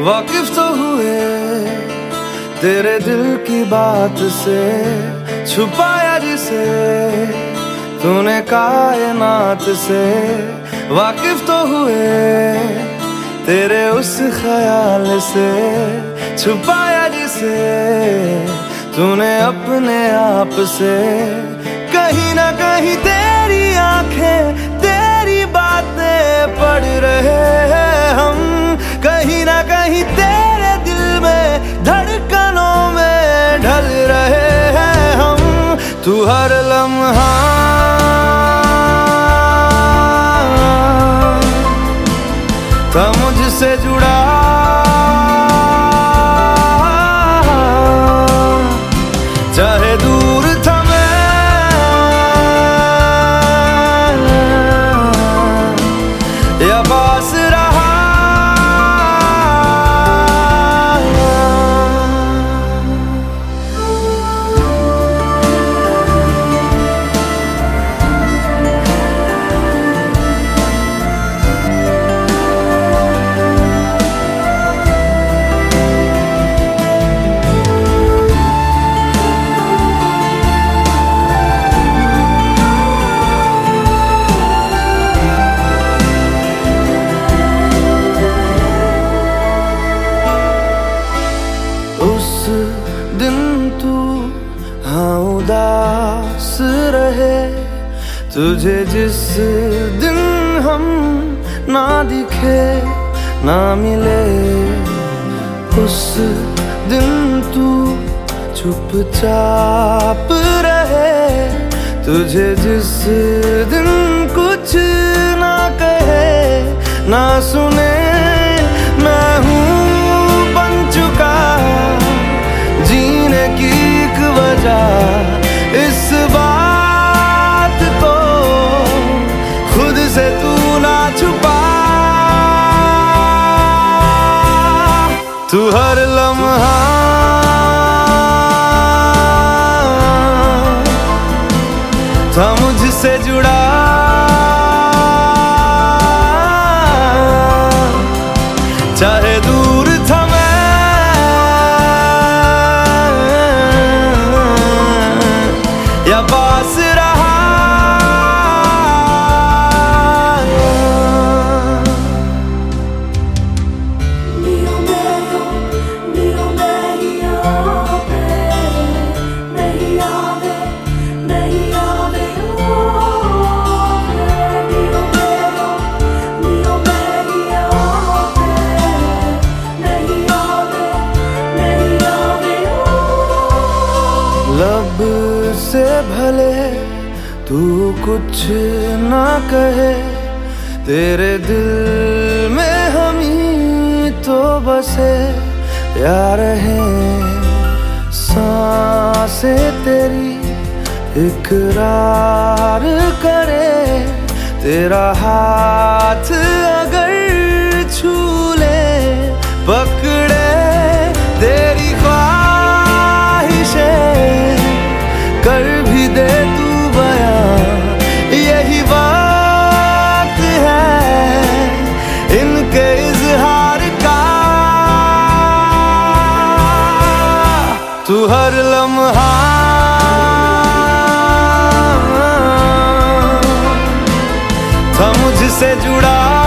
वाकिफ तो हुए तेरे दिल की बात से, छुपाया जिसे, तूने कायनात से। वाकिफ तो हुए तेरे उस ख्याल से, छुपाया जिसे, तूने अपने आप से। कहीं ना कहीं था मुझसे जुड़ा। चाहे दूर था मैं या पास तुझे जिस दिन हम ना दिखे, ना मिले, उस दिन तू चुपचाप रहे। तुझे जिस दिन कुछ ना कहे, ना सुने, मैं हूँ बन चुका। जीने की एक वजह तू हर लम्हा। था मुझसे जुड़ा। लब से भले तू कुछ ना कहे, तेरे दिल में हम ही तो बसे यार हैं साँसें तेरी, इकरार करे, तेरा हाथ अगर छू ले, पकड़े वक्त है इनके इजहार का। तू हर लम्हा। था मुझसे जुड़ा।